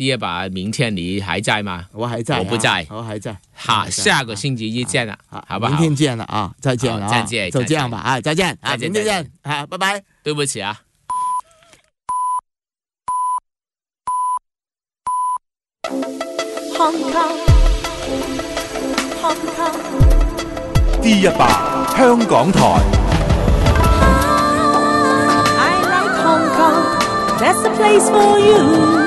第一把明天你还在吗？我还在，我不在，我还在。好，下个星期一见了，好吧？明天见了啊，再见，再见，就这样吧啊，再见啊，明天见啊，拜拜。对不起啊。Hong Kong, Hong Kong. 第一把香港台。I like Hong Kong, that's the place for you.